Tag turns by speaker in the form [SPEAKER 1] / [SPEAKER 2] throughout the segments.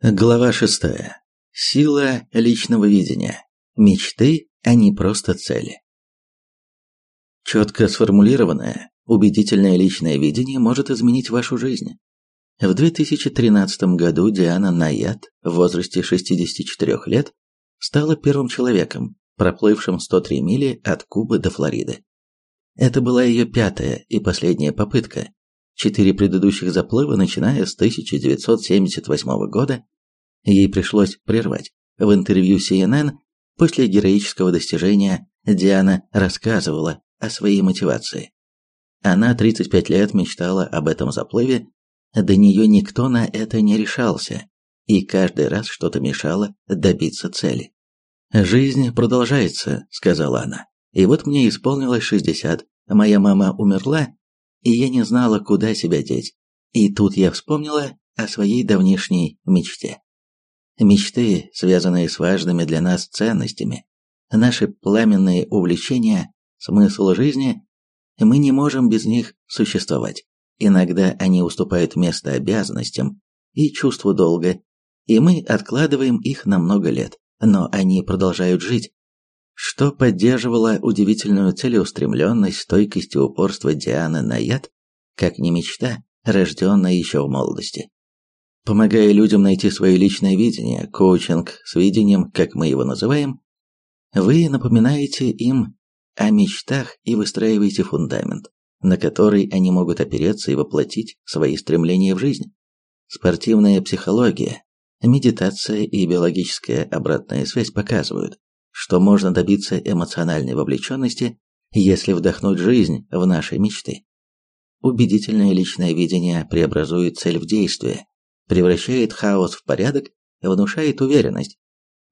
[SPEAKER 1] Глава шестая. Сила личного видения. Мечты, а не просто цели. Четко сформулированное, убедительное личное видение может изменить вашу жизнь. В 2013 году Диана Наят в возрасте 64 лет стала первым человеком, проплывшим 103 мили от Кубы до Флориды. Это была ее пятая и последняя попытка, Четыре предыдущих заплыва, начиная с 1978 года, ей пришлось прервать. В интервью CNN после героического достижения Диана рассказывала о своей мотивации. Она 35 лет мечтала об этом заплыве, до нее никто на это не решался, и каждый раз что-то мешало добиться цели. «Жизнь продолжается», — сказала она. «И вот мне исполнилось 60, моя мама умерла, и я не знала, куда себя деть. И тут я вспомнила о своей давнишней мечте. Мечты, связанные с важными для нас ценностями, наши пламенные увлечения, смысл жизни, мы не можем без них существовать. Иногда они уступают место обязанностям и чувству долга, и мы откладываем их на много лет, но они продолжают жить, что поддерживало удивительную целеустремленность, стойкость и упорство Дианы Наят, как не мечта, рожденная еще в молодости. Помогая людям найти свое личное видение, коучинг с видением, как мы его называем, вы напоминаете им о мечтах и выстраиваете фундамент, на который они могут опереться и воплотить свои стремления в жизнь. Спортивная психология, медитация и биологическая обратная связь показывают, что можно добиться эмоциональной вовлеченности, если вдохнуть жизнь в наши мечты. Убедительное личное видение преобразует цель в действие, превращает хаос в порядок, внушает уверенность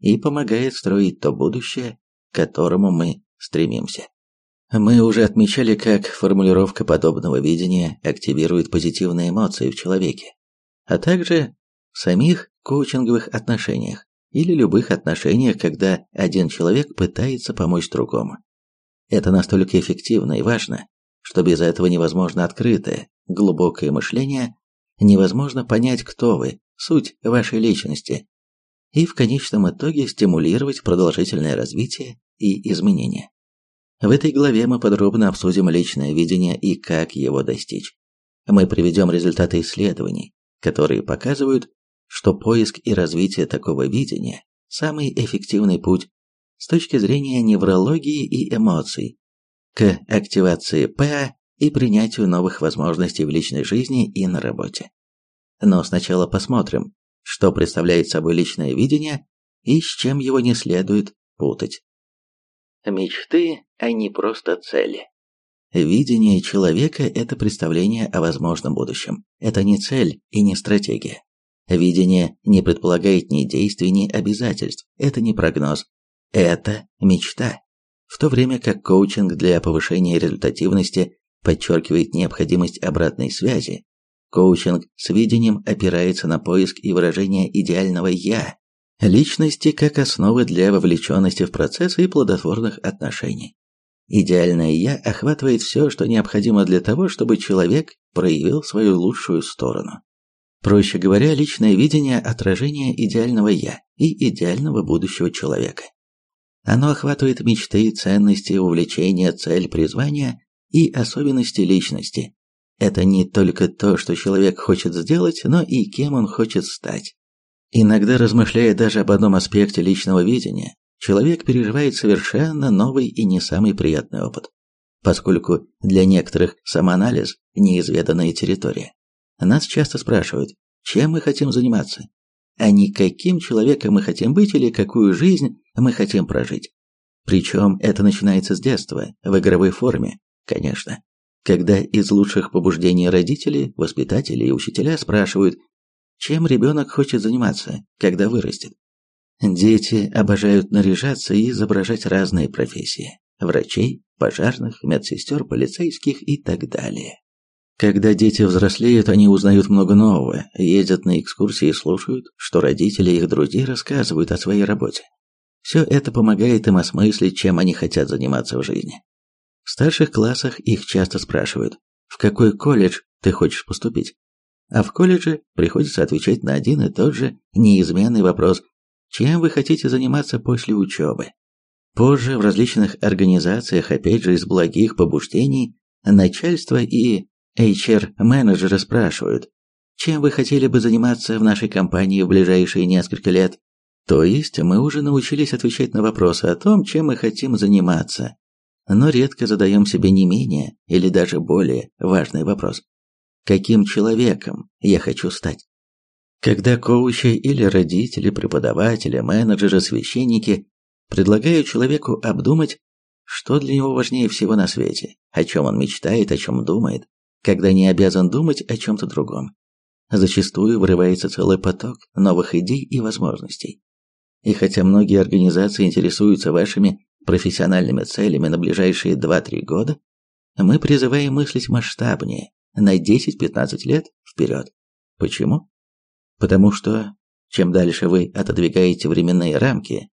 [SPEAKER 1] и помогает строить то будущее, к которому мы стремимся. Мы уже отмечали, как формулировка подобного видения активирует позитивные эмоции в человеке, а также в самих коучинговых отношениях или любых отношениях, когда один человек пытается помочь другому. Это настолько эффективно и важно, что без этого невозможно открытое, глубокое мышление, невозможно понять, кто вы, суть вашей личности, и в конечном итоге стимулировать продолжительное развитие и изменения. В этой главе мы подробно обсудим личное видение и как его достичь. Мы приведем результаты исследований, которые показывают, что поиск и развитие такого видения – самый эффективный путь с точки зрения неврологии и эмоций к активации ПА и принятию новых возможностей в личной жизни и на работе. Но сначала посмотрим, что представляет собой личное видение и с чем его не следует путать. Мечты, а не просто цели. Видение человека – это представление о возможном будущем. Это не цель и не стратегия. Видение не предполагает ни действий, ни обязательств. Это не прогноз. Это мечта. В то время как коучинг для повышения результативности подчеркивает необходимость обратной связи, коучинг с видением опирается на поиск и выражение идеального «я», личности как основы для вовлеченности в процессы и плодотворных отношений. Идеальное «я» охватывает все, что необходимо для того, чтобы человек проявил свою лучшую сторону. Проще говоря, личное видение – отражение идеального «я» и идеального будущего человека. Оно охватывает мечты, ценности, увлечения, цель, призвания и особенности личности. Это не только то, что человек хочет сделать, но и кем он хочет стать. Иногда, размышляя даже об одном аспекте личного видения, человек переживает совершенно новый и не самый приятный опыт, поскольку для некоторых самоанализ – неизведанная территория. Нас часто спрашивают, чем мы хотим заниматься, а не каким человеком мы хотим быть или какую жизнь мы хотим прожить. Причем это начинается с детства, в игровой форме, конечно, когда из лучших побуждений родители, воспитатели и учителя спрашивают, чем ребенок хочет заниматься, когда вырастет. Дети обожают наряжаться и изображать разные профессии – врачей, пожарных, медсестер, полицейских и так далее. Когда дети взрослеют, они узнают много нового, ездят на экскурсии и слушают, что родители и их друзья рассказывают о своей работе. Все это помогает им осмыслить, чем они хотят заниматься в жизни. В старших классах их часто спрашивают, в какой колледж ты хочешь поступить. А в колледже приходится отвечать на один и тот же неизменный вопрос «Чем вы хотите заниматься после учебы?». Позже в различных организациях, опять же из благих побуждений, начальство и HR-менеджеры спрашивают «Чем вы хотели бы заниматься в нашей компании в ближайшие несколько лет?». То есть мы уже научились отвечать на вопросы о том, чем мы хотим заниматься, но редко задаем себе не менее или даже более важный вопрос каким человеком я хочу стать. Когда коучи или родители, преподаватели, менеджеры, священники предлагают человеку обдумать, что для него важнее всего на свете, о чем он мечтает, о чем думает, когда не обязан думать о чем-то другом. Зачастую вырывается целый поток новых идей и возможностей. И хотя многие организации интересуются вашими профессиональными целями на ближайшие 2-3 года, мы призываем мыслить масштабнее, на 10-15 лет вперед. Почему? Потому что чем дальше вы отодвигаете временные рамки,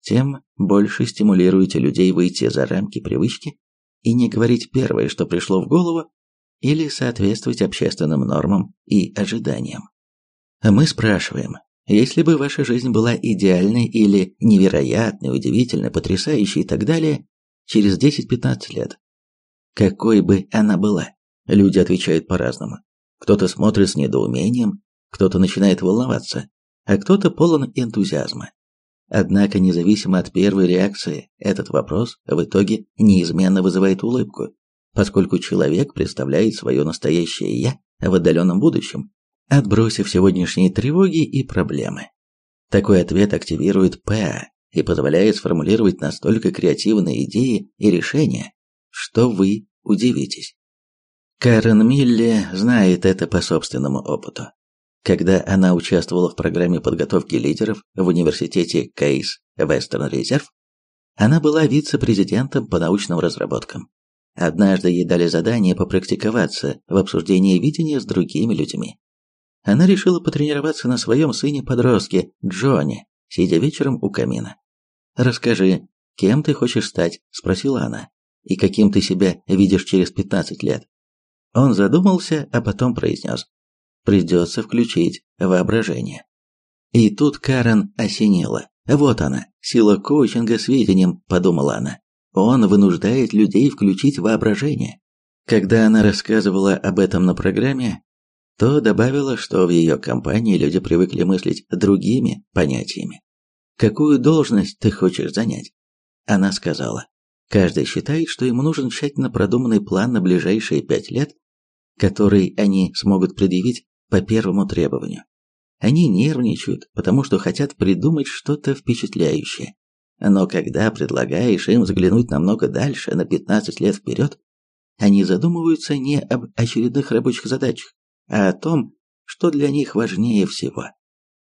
[SPEAKER 1] тем больше стимулируете людей выйти за рамки привычки и не говорить первое, что пришло в голову, или соответствовать общественным нормам и ожиданиям. Мы спрашиваем, если бы ваша жизнь была идеальной или невероятной, удивительной, потрясающей и так далее, через 10-15 лет, какой бы она была? Люди отвечают по-разному. Кто-то смотрит с недоумением, кто-то начинает волноваться, а кто-то полон энтузиазма. Однако, независимо от первой реакции, этот вопрос в итоге неизменно вызывает улыбку, поскольку человек представляет свое настоящее «я» в отдаленном будущем, отбросив сегодняшние тревоги и проблемы. Такой ответ активирует ПА и позволяет сформулировать настолько креативные идеи и решения, что вы удивитесь. Карен Милли знает это по собственному опыту. Когда она участвовала в программе подготовки лидеров в университете Кейс Вестерн Резерв, она была вице-президентом по научным разработкам. Однажды ей дали задание попрактиковаться в обсуждении видения с другими людьми. Она решила потренироваться на своем сыне-подростке Джоне, сидя вечером у камина. «Расскажи, кем ты хочешь стать?» – спросила она. «И каким ты себя видишь через 15 лет?» Он задумался, а потом произнес. Придется включить воображение. И тут Карен осенила. Вот она, сила коучинга с видением, подумала она. Он вынуждает людей включить воображение. Когда она рассказывала об этом на программе, то добавила, что в ее компании люди привыкли мыслить другими понятиями. «Какую должность ты хочешь занять?» Она сказала. Каждый считает, что ему нужен тщательно продуманный план на ближайшие пять лет который они смогут предъявить по первому требованию. Они нервничают, потому что хотят придумать что-то впечатляющее. Но когда предлагаешь им заглянуть намного дальше, на 15 лет вперед, они задумываются не об очередных рабочих задачах, а о том, что для них важнее всего.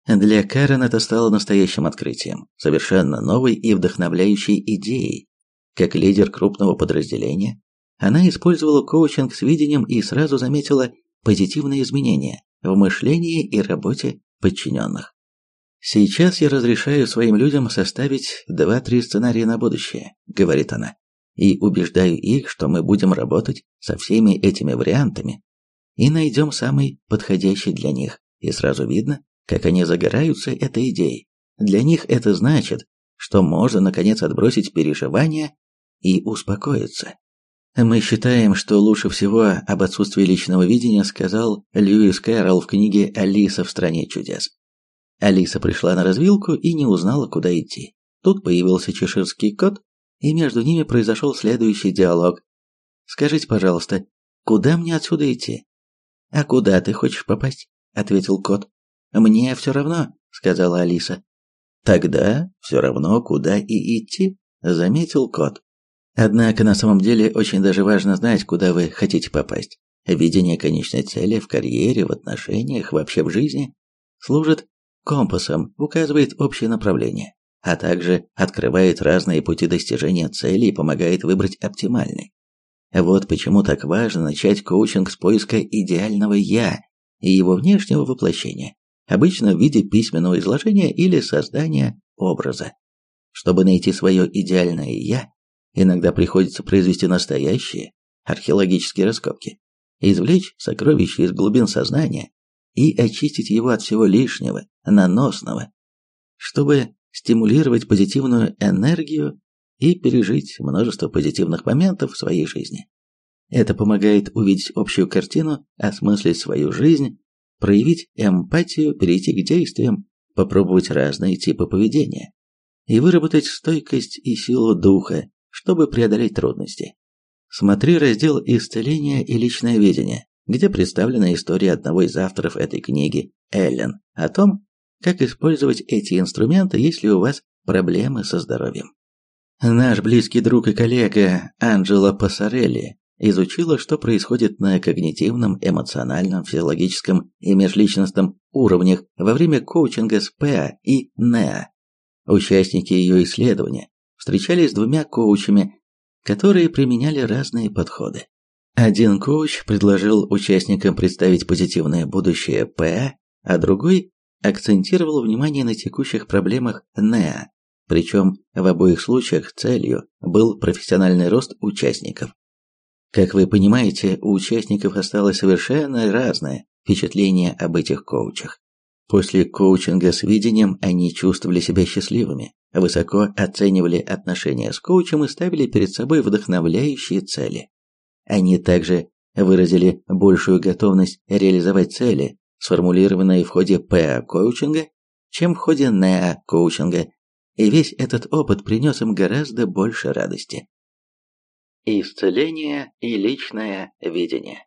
[SPEAKER 1] Для Карен это стало настоящим открытием, совершенно новой и вдохновляющей идеей. Как лидер крупного подразделения, она использовала коучинг с видением и сразу заметила позитивные изменения в мышлении и работе подчиненных. «Сейчас я разрешаю своим людям составить два-три сценария на будущее», — говорит она, «и убеждаю их, что мы будем работать со всеми этими вариантами и найдем самый подходящий для них, и сразу видно, как они загораются этой идеей. Для них это значит, что можно наконец отбросить переживания и успокоиться. Мы считаем, что лучше всего об отсутствии личного видения сказал Льюис Кэрролл в книге «Алиса в стране чудес». Алиса пришла на развилку и не узнала, куда идти. Тут появился чеширский кот, и между ними произошел следующий диалог. «Скажите, пожалуйста, куда мне отсюда идти?» «А куда ты хочешь попасть?» — ответил кот. «Мне все равно», — сказала Алиса. «Тогда все равно, куда и идти», — заметил кот. Однако на самом деле очень даже важно знать, куда вы хотите попасть. Видение конечной цели в карьере, в отношениях, вообще в жизни служит компасом, указывает общее направление, а также открывает разные пути достижения цели и помогает выбрать оптимальный. Вот почему так важно начать коучинг с поиска идеального «я» и его внешнего воплощения, обычно в виде письменного изложения или создания образа. Чтобы найти свое идеальное «я», Иногда приходится произвести настоящие археологические раскопки. извлечь сокровища из глубин сознания и очистить его от всего лишнего, наносного, чтобы стимулировать позитивную энергию и пережить множество позитивных моментов в своей жизни. Это помогает увидеть общую картину, осмыслить свою жизнь, проявить эмпатию, перейти к действиям, попробовать разные типы поведения и выработать стойкость и силу духа, чтобы преодолеть трудности. Смотри раздел «Исцеление и личное видение», где представлена история одного из авторов этой книги, Эллен, о том, как использовать эти инструменты, если у вас проблемы со здоровьем. Наш близкий друг и коллега Анджело Пассарелли изучила, что происходит на когнитивном, эмоциональном, физиологическом и межличностном уровнях во время коучинга с ПА и НЕА. Участники ее исследования встречались с двумя коучами, которые применяли разные подходы. Один коуч предложил участникам представить позитивное будущее ПА, а другой акцентировал внимание на текущих проблемах НЕА. Причем в обоих случаях целью был профессиональный рост участников. Как вы понимаете, у участников осталось совершенно разное впечатление об этих коучах. После коучинга с видением они чувствовали себя счастливыми, высоко оценивали отношения с коучем и ставили перед собой вдохновляющие цели. Они также выразили большую готовность реализовать цели, сформулированные в ходе ПА-коучинга, чем в ходе НЕА-коучинга, и весь этот опыт принес им гораздо больше радости. Исцеление и личное видение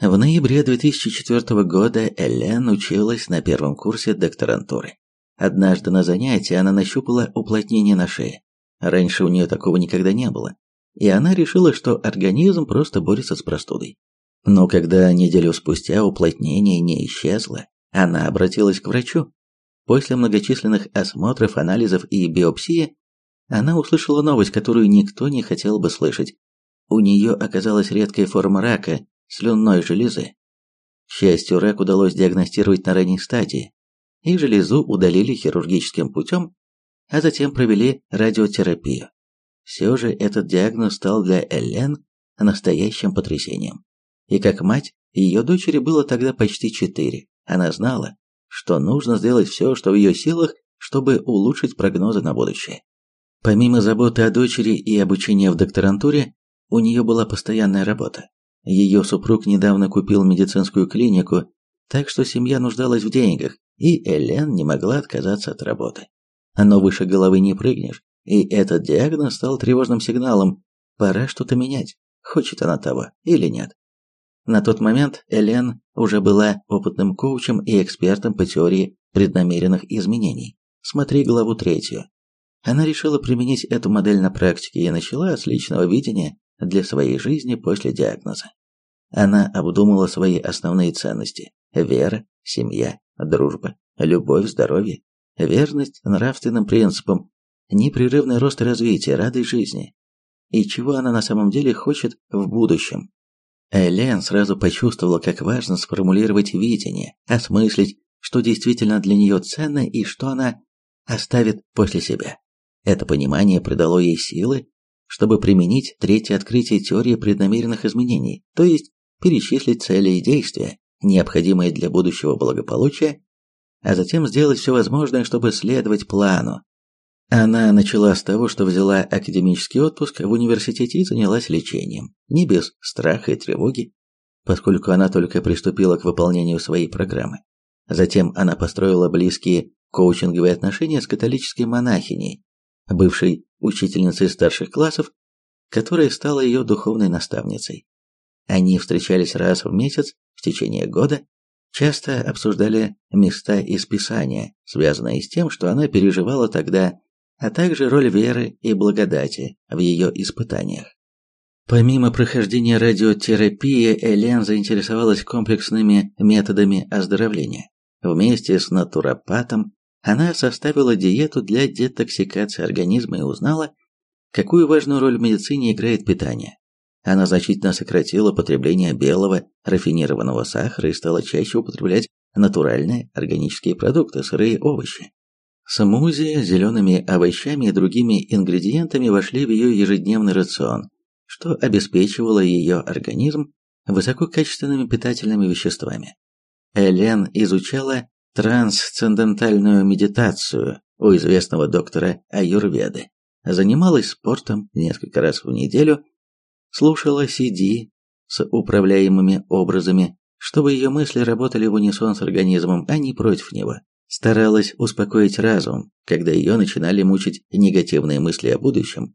[SPEAKER 1] В ноябре 2004 года Элен училась на первом курсе докторантуры. Однажды на занятии она нащупала уплотнение на шее. Раньше у нее такого никогда не было. И она решила, что организм просто борется с простудой. Но когда неделю спустя уплотнение не исчезло, она обратилась к врачу. После многочисленных осмотров, анализов и биопсии она услышала новость, которую никто не хотел бы слышать. У нее оказалась редкая форма рака слюнной железы. К счастью, рак удалось диагностировать на ранней стадии, и железу удалили хирургическим путем, а затем провели радиотерапию. Все же этот диагноз стал для Эллен настоящим потрясением. И как мать, ее дочери было тогда почти четыре. Она знала, что нужно сделать все, что в ее силах, чтобы улучшить прогнозы на будущее. Помимо заботы о дочери и обучения в докторантуре, у нее была постоянная работа. Ее супруг недавно купил медицинскую клинику, так что семья нуждалась в деньгах, и Элен не могла отказаться от работы. Но выше головы не прыгнешь, и этот диагноз стал тревожным сигналом. Пора что-то менять, хочет она того или нет. На тот момент Элен уже была опытным коучем и экспертом по теории преднамеренных изменений. Смотри главу третью. Она решила применить эту модель на практике и начала с личного видения для своей жизни после диагноза. Она обдумала свои основные ценности – вера, семья, дружба, любовь, здоровье, верность нравственным принципам, непрерывный рост и развитие, радость жизни. И чего она на самом деле хочет в будущем. Элен сразу почувствовала, как важно сформулировать видение, осмыслить, что действительно для нее ценно и что она оставит после себя. Это понимание придало ей силы, чтобы применить третье открытие теории преднамеренных изменений, то есть перечислить цели и действия, необходимые для будущего благополучия, а затем сделать все возможное, чтобы следовать плану. Она начала с того, что взяла академический отпуск в университете и занялась лечением, не без страха и тревоги, поскольку она только приступила к выполнению своей программы. Затем она построила близкие коучинговые отношения с католической монахиней, бывшей учительницей старших классов, которая стала ее духовной наставницей. Они встречались раз в месяц в течение года, часто обсуждали места из Писания, связанные с тем, что она переживала тогда, а также роль веры и благодати в ее испытаниях. Помимо прохождения радиотерапии, Элен заинтересовалась комплексными методами оздоровления. Вместе с натуропатом она составила диету для детоксикации организма и узнала, какую важную роль в медицине играет питание. Она значительно сократила потребление белого рафинированного сахара и стала чаще употреблять натуральные органические продукты, сырые овощи. Смузи с зелеными овощами и другими ингредиентами вошли в ее ежедневный рацион, что обеспечивало ее организм высококачественными питательными веществами. Элен изучала трансцендентальную медитацию у известного доктора Аюрведы, занималась спортом несколько раз в неделю, слушала CD с управляемыми образами, чтобы ее мысли работали в унисон с организмом, а не против него. Старалась успокоить разум, когда ее начинали мучить негативные мысли о будущем,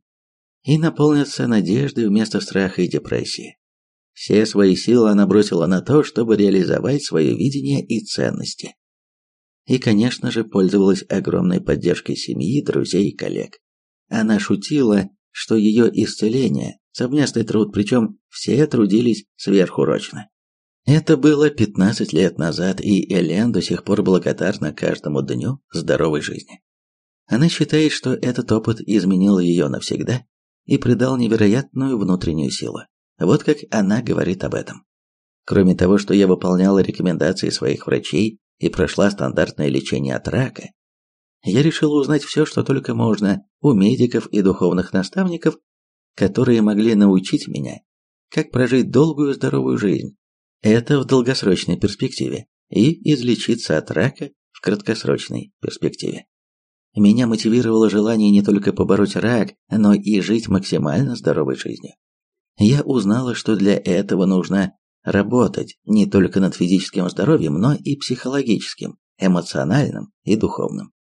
[SPEAKER 1] и наполниться надеждой вместо страха и депрессии. Все свои силы она бросила на то, чтобы реализовать свое видение и ценности. И, конечно же, пользовалась огромной поддержкой семьи, друзей и коллег. Она шутила, что ее исцеление – совместный труд, причем все трудились сверхурочно. Это было 15 лет назад, и Элен до сих пор благодарна каждому дню здоровой жизни. Она считает, что этот опыт изменил ее навсегда и придал невероятную внутреннюю силу. Вот как она говорит об этом. Кроме того, что я выполняла рекомендации своих врачей и прошла стандартное лечение от рака, я решила узнать все, что только можно у медиков и духовных наставников, которые могли научить меня, как прожить долгую здоровую жизнь. Это в долгосрочной перспективе и излечиться от рака в краткосрочной перспективе. Меня мотивировало желание не только побороть рак, но и жить максимально здоровой жизнью я узнала, что для этого нужно работать не только над физическим здоровьем, но и психологическим, эмоциональным и духовным.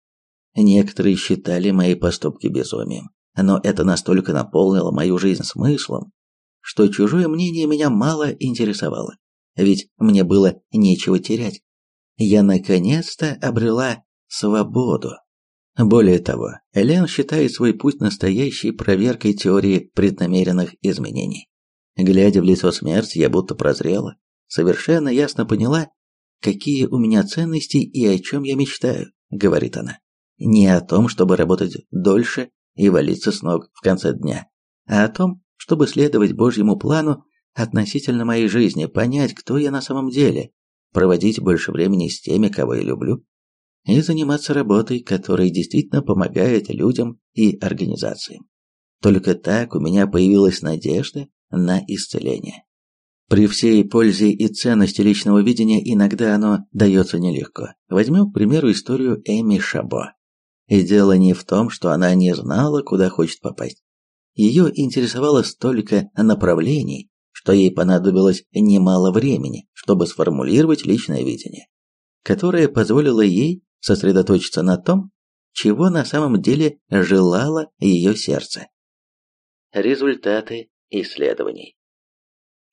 [SPEAKER 1] Некоторые считали мои поступки безумием, но это настолько наполнило мою жизнь смыслом, что чужое мнение меня мало интересовало, ведь мне было нечего терять. Я наконец-то обрела свободу. Более того, Элен считает свой путь настоящей проверкой теории преднамеренных изменений. Глядя в лицо смерти, я будто прозрела, совершенно ясно поняла, какие у меня ценности и о чем я мечтаю, говорит она. Не о том, чтобы работать дольше и валиться с ног в конце дня, а о том, чтобы следовать Божьему плану относительно моей жизни, понять, кто я на самом деле, проводить больше времени с теми, кого я люблю, и заниматься работой, которая действительно помогает людям и организациям. Только так у меня появилась надежда на исцеление. При всей пользе и ценности личного видения иногда оно дается нелегко. Возьмем, к примеру, историю Эми Шабо. И дело не в том, что она не знала, куда хочет попасть. Ее интересовало столько направлений, что ей понадобилось немало времени, чтобы сформулировать личное видение, которое позволило ей сосредоточиться на том, чего на самом деле желало ее сердце. Результаты исследований.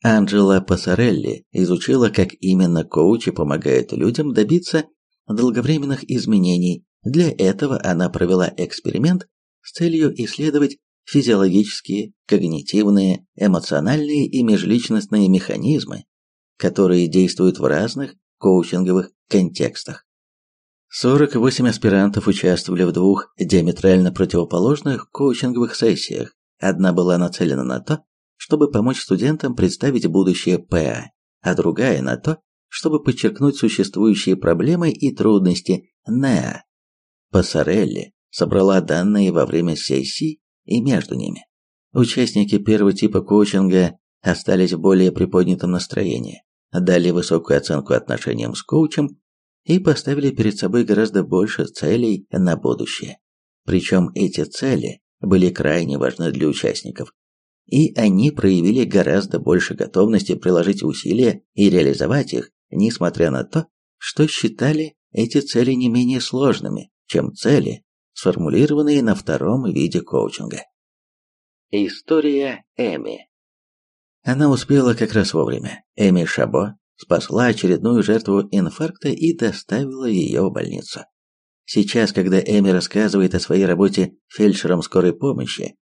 [SPEAKER 1] Анджела Пассарелли изучила, как именно коучи помогают людям добиться долговременных изменений. Для этого она провела эксперимент с целью исследовать физиологические, когнитивные, эмоциональные и межличностные механизмы, которые действуют в разных коучинговых контекстах. 48 аспирантов участвовали в двух диаметрально противоположных коучинговых сессиях. Одна была нацелена на то, чтобы помочь студентам представить будущее ПА, а другая на то, чтобы подчеркнуть существующие проблемы и трудности НЭА. Пассарелли собрала данные во время сессий и между ними. Участники первого типа коучинга остались в более приподнятом настроении, дали высокую оценку отношениям с коучем и поставили перед собой гораздо больше целей на будущее. Причем эти цели были крайне важны для участников, и они проявили гораздо больше готовности приложить усилия и реализовать их, несмотря на то, что считали эти цели не менее сложными, чем цели, сформулированные на втором виде коучинга. История Эми Она успела как раз вовремя. Эми Шабо спасла очередную жертву инфаркта и доставила ее в больницу. Сейчас, когда Эми рассказывает о своей работе фельдшером скорой помощи,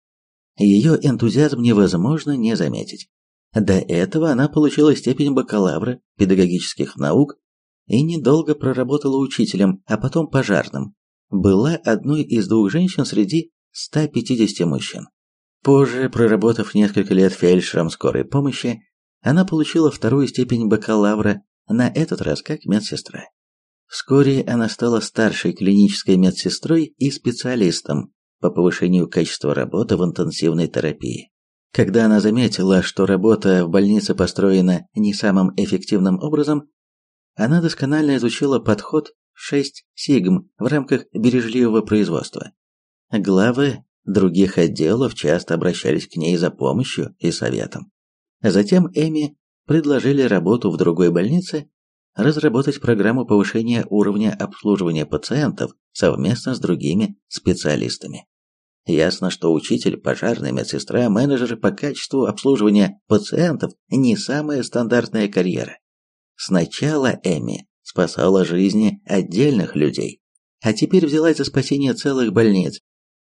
[SPEAKER 1] ее энтузиазм невозможно не заметить. До этого она получила степень бакалавра педагогических наук и недолго проработала учителем, а потом пожарным. Была одной из двух женщин среди 150 мужчин. Позже, проработав несколько лет фельдшером скорой помощи, она получила вторую степень бакалавра, на этот раз как медсестра. Вскоре она стала старшей клинической медсестрой и специалистом по повышению качества работы в интенсивной терапии. Когда она заметила, что работа в больнице построена не самым эффективным образом, она досконально изучила подход 6 сигм в рамках бережливого производства. Главы других отделов часто обращались к ней за помощью и советом. Затем Эми предложили работу в другой больнице, разработать программу повышения уровня обслуживания пациентов совместно с другими специалистами. Ясно, что учитель, пожарная медсестра, менеджер по качеству обслуживания пациентов не самая стандартная карьера. Сначала Эми спасала жизни отдельных людей, а теперь взялась за спасение целых больниц.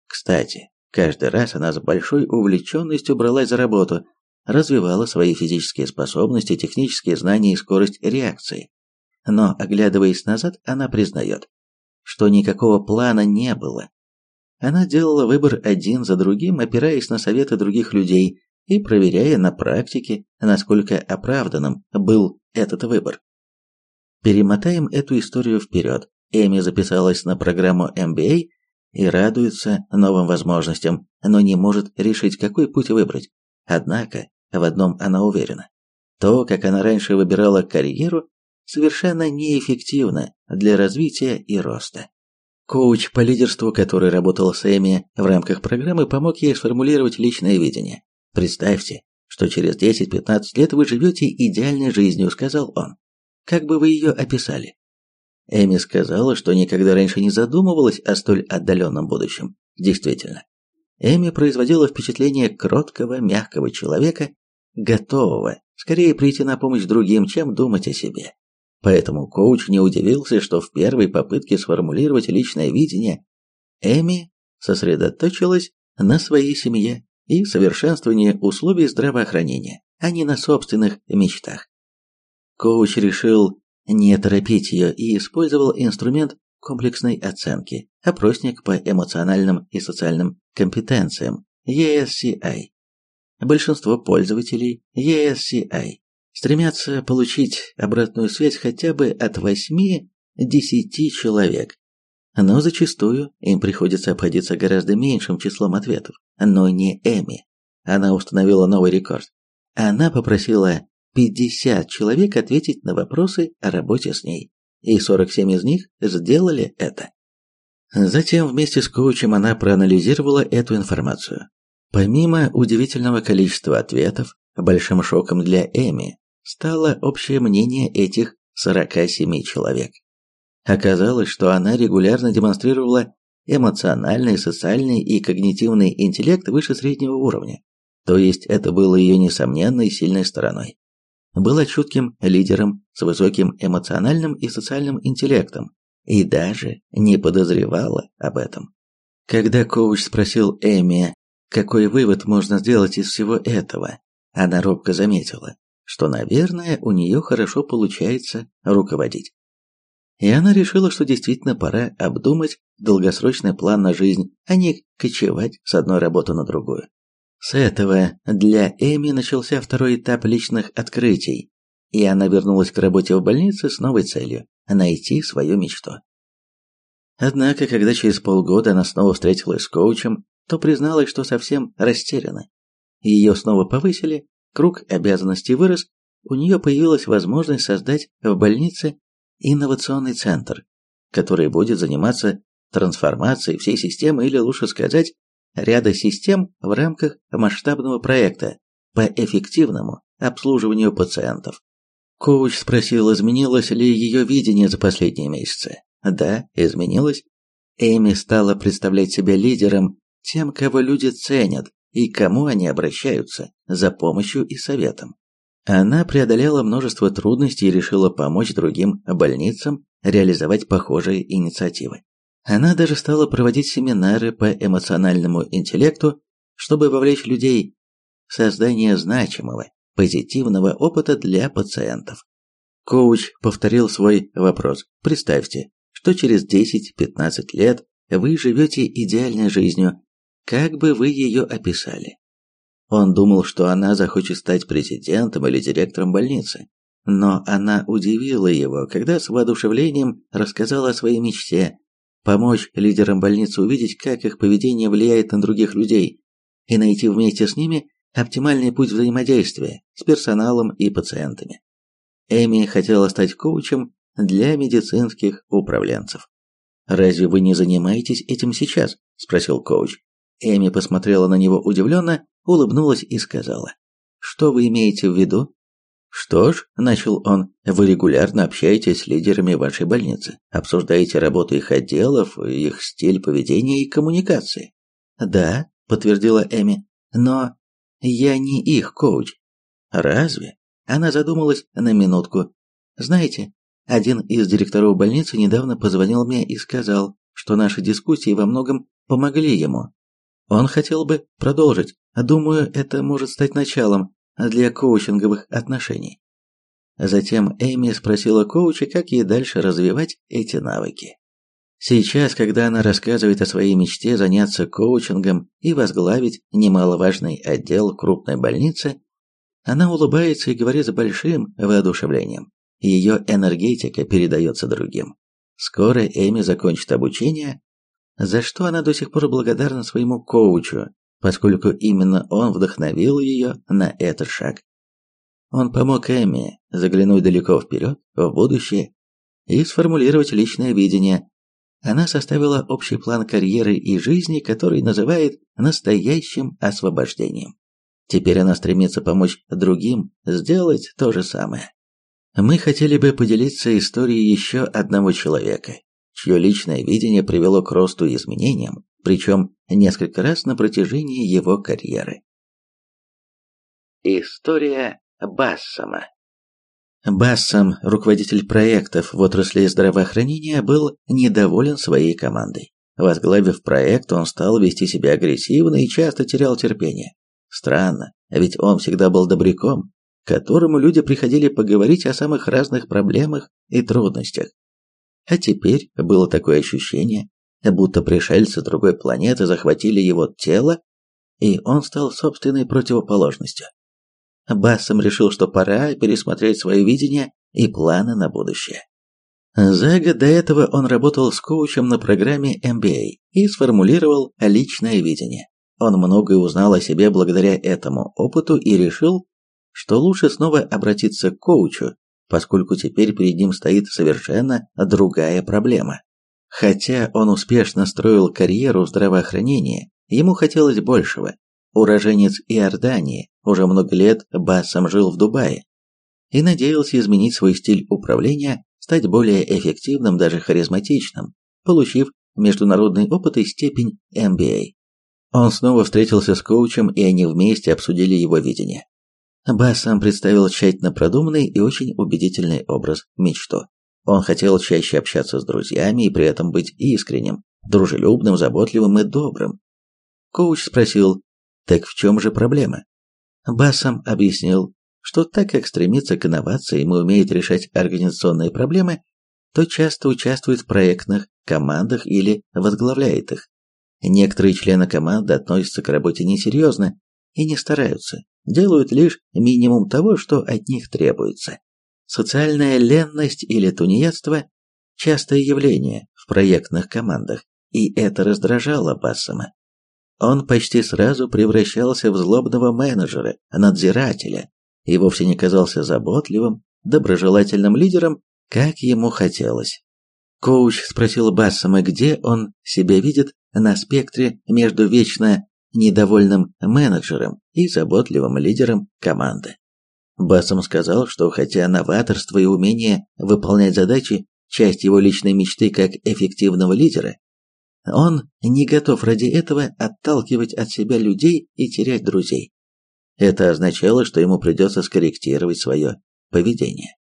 [SPEAKER 1] Кстати, каждый раз она с большой увлеченностью бралась за работу, развивала свои физические способности, технические знания и скорость реакции. Но, оглядываясь назад, она признает, что никакого плана не было. Она делала выбор один за другим, опираясь на советы других людей и проверяя на практике, насколько оправданным был этот выбор. Перемотаем эту историю вперед. Эми записалась на программу MBA и радуется новым возможностям, но не может решить, какой путь выбрать. Однако, в одном она уверена. То, как она раньше выбирала карьеру, совершенно неэффективно для развития и роста. Коуч по лидерству, который работал с Эми в рамках программы, помог ей сформулировать личное видение. «Представьте, что через 10-15 лет вы живете идеальной жизнью», — сказал он. «Как бы вы ее описали?» Эми сказала, что никогда раньше не задумывалась о столь отдаленном будущем. Действительно, Эми производила впечатление кроткого, мягкого человека, готового скорее прийти на помощь другим, чем думать о себе. Поэтому коуч не удивился, что в первой попытке сформулировать личное видение Эми сосредоточилась на своей семье и совершенствовании условий здравоохранения, а не на собственных мечтах. Коуч решил не торопить ее и использовал инструмент комплексной оценки, опросник по эмоциональным и социальным компетенциям ESCI. Большинство пользователей ESCI стремятся получить обратную связь хотя бы от 8-10 человек, но зачастую им приходится обходиться гораздо меньшим числом ответов. Но не Эми. Она установила новый рекорд. Она попросила 50 человек ответить на вопросы о работе с ней, и 47 из них сделали это. Затем вместе с коучем она проанализировала эту информацию. Помимо удивительного количества ответов, большим шоком для Эми стало общее мнение этих 47 человек. Оказалось, что она регулярно демонстрировала эмоциональный, социальный и когнитивный интеллект выше среднего уровня. То есть это было ее несомненной сильной стороной. Была чутким лидером с высоким эмоциональным и социальным интеллектом и даже не подозревала об этом. Когда коуч спросил Эми, какой вывод можно сделать из всего этого, она робко заметила, что, наверное, у нее хорошо получается руководить. И она решила, что действительно пора обдумать долгосрочный план на жизнь, а не кочевать с одной работы на другую. С этого для Эми начался второй этап личных открытий, и она вернулась к работе в больнице с новой целью – найти свою мечту. Однако, когда через полгода она снова встретилась с коучем, то призналась, что совсем растеряна. Ее снова повысили, круг обязанностей вырос, у нее появилась возможность создать в больнице инновационный центр, который будет заниматься трансформацией всей системы или, лучше сказать, ряда систем в рамках масштабного проекта по эффективному обслуживанию пациентов. Коуч спросил, изменилось ли ее видение за последние месяцы. Да, изменилось. Эми стала представлять себя лидером, тем, кого люди ценят, и кому они обращаются за помощью и советом. Она преодолела множество трудностей и решила помочь другим больницам реализовать похожие инициативы. Она даже стала проводить семинары по эмоциональному интеллекту, чтобы вовлечь людей в создание значимого, позитивного опыта для пациентов. Коуч повторил свой вопрос. Представьте, что через 10-15 лет вы живете идеальной жизнью, как бы вы ее описали? Он думал, что она захочет стать президентом или директором больницы. Но она удивила его, когда с воодушевлением рассказала о своей мечте помочь лидерам больницы увидеть, как их поведение влияет на других людей, и найти вместе с ними оптимальный путь взаимодействия с персоналом и пациентами. Эми хотела стать коучем для медицинских управленцев. «Разве вы не занимаетесь этим сейчас?» – спросил коуч. Эми посмотрела на него удивленно, улыбнулась и сказала. «Что вы имеете в виду?» «Что ж», – начал он, – «вы регулярно общаетесь с лидерами вашей больницы, обсуждаете работу их отделов, их стиль поведения и коммуникации». «Да», – подтвердила Эми, – «но я не их коуч». «Разве?» Она задумалась на минутку. «Знаете, один из директоров больницы недавно позвонил мне и сказал, что наши дискуссии во многом помогли ему. Он хотел бы продолжить. Думаю, это может стать началом для коучинговых отношений. Затем Эми спросила коуча, как ей дальше развивать эти навыки. Сейчас, когда она рассказывает о своей мечте заняться коучингом и возглавить немаловажный отдел крупной больницы, она улыбается и говорит с большим воодушевлением. Ее энергетика передается другим. Скоро Эми закончит обучение, за что она до сих пор благодарна своему коучу, поскольку именно он вдохновил ее на этот шаг. Он помог Эми заглянуть далеко вперед, в будущее, и сформулировать личное видение. Она составила общий план карьеры и жизни, который называет настоящим освобождением. Теперь она стремится помочь другим сделать то же самое. Мы хотели бы поделиться историей еще одного человека, чье личное видение привело к росту и изменениям, причем несколько раз на протяжении его карьеры. История Бассама Бассам, руководитель проектов в отрасли здравоохранения, был недоволен своей командой. Возглавив проект, он стал вести себя агрессивно и часто терял терпение. Странно, ведь он всегда был добряком, к которому люди приходили поговорить о самых разных проблемах и трудностях. А теперь было такое ощущение, будто пришельцы другой планеты захватили его тело, и он стал собственной противоположностью. Бассом решил, что пора пересмотреть свое видение и планы на будущее. За год до этого он работал с коучем на программе MBA и сформулировал личное видение. Он многое узнал о себе благодаря этому опыту и решил, что лучше снова обратиться к коучу, поскольку теперь перед ним стоит совершенно другая проблема. Хотя он успешно строил карьеру в здравоохранении, ему хотелось большего. Уроженец Иордании, уже много лет басом жил в Дубае и надеялся изменить свой стиль управления, стать более эффективным, даже харизматичным, получив международный опыт и степень MBA. Он снова встретился с коучем, и они вместе обсудили его видение. Бассам представил тщательно продуманный и очень убедительный образ мечту. Он хотел чаще общаться с друзьями и при этом быть искренним, дружелюбным, заботливым и добрым. Коуч спросил, так в чем же проблема? Бассам объяснил, что так как стремится к инновациям и умеет решать организационные проблемы, то часто участвует в проектных командах или возглавляет их. Некоторые члены команды относятся к работе несерьезно и не стараются, делают лишь минимум того, что от них требуется. Социальная ленность или тунеядство – частое явление в проектных командах, и это раздражало Бассама. Он почти сразу превращался в злобного менеджера, надзирателя, и вовсе не казался заботливым, доброжелательным лидером, как ему хотелось. Коуч спросил Бассама, где он себя видит на спектре между вечно недовольным менеджером и заботливым лидером команды. Бассам сказал, что хотя новаторство и умение выполнять задачи – часть его личной мечты как эффективного лидера, он не готов ради этого отталкивать от себя людей и терять друзей. Это означало, что ему придется скорректировать свое поведение.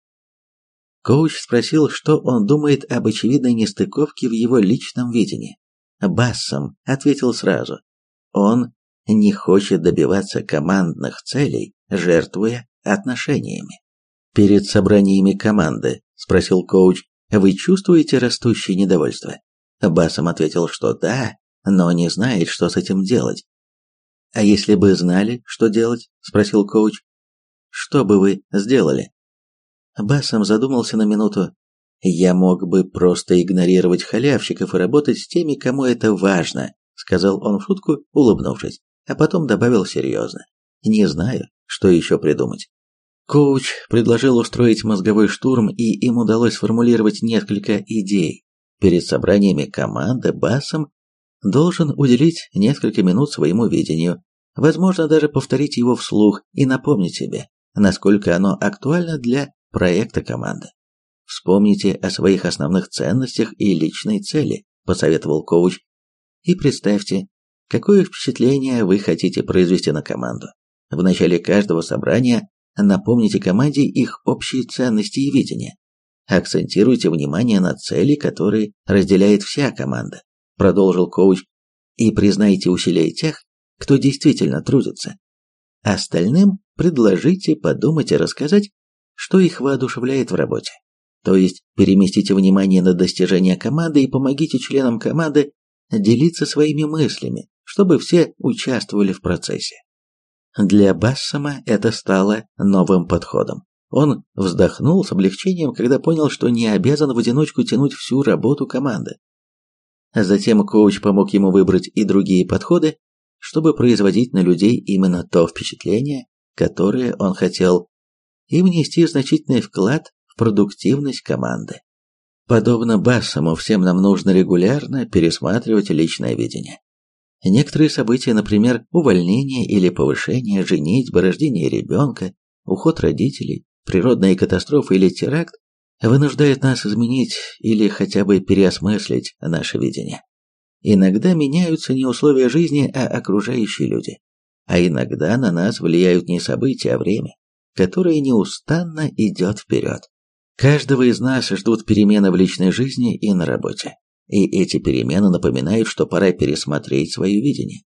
[SPEAKER 1] Коуч спросил, что он думает об очевидной нестыковке в его личном видении. Бассом ответил сразу. Он не хочет добиваться командных целей, жертвуя отношениями. Перед собраниями команды, спросил коуч, вы чувствуете растущее недовольство? Басом ответил, что да, но не знает, что с этим делать. А если бы знали, что делать? спросил коуч. Что бы вы сделали? Басом задумался на минуту. Я мог бы просто игнорировать халявщиков и работать с теми, кому это важно, сказал он в шутку, улыбнувшись, а потом добавил серьезно. Не знаю, что еще придумать. Коуч предложил устроить мозговой штурм, и им удалось сформулировать несколько идей. Перед собраниями команды басом должен уделить несколько минут своему видению, возможно даже повторить его вслух и напомнить себе, насколько оно актуально для проекта команды. Вспомните о своих основных ценностях и личной цели, посоветовал коуч, и представьте, какое впечатление вы хотите произвести на команду. В начале каждого собрания напомните команде их общие ценности и видения. Акцентируйте внимание на цели, которые разделяет вся команда, продолжил коуч, и признайте усилия тех, кто действительно трудится. Остальным предложите подумать и рассказать, что их воодушевляет в работе. То есть переместите внимание на достижения команды и помогите членам команды делиться своими мыслями, чтобы все участвовали в процессе. Для Бассома это стало новым подходом. Он вздохнул с облегчением, когда понял, что не обязан в одиночку тянуть всю работу команды. Затем коуч помог ему выбрать и другие подходы, чтобы производить на людей именно то впечатление, которое он хотел, и внести значительный вклад в продуктивность команды. Подобно Бассому, всем нам нужно регулярно пересматривать личное видение. Некоторые события, например, увольнение или повышение, женитьба, рождение ребенка, уход родителей, природные катастрофы или теракт, вынуждают нас изменить или хотя бы переосмыслить наше видение. Иногда меняются не условия жизни, а окружающие люди. А иногда на нас влияют не события, а время, которое неустанно идет вперед. Каждого из нас ждут перемены в личной жизни и на работе. И эти перемены напоминают, что пора пересмотреть свое видение.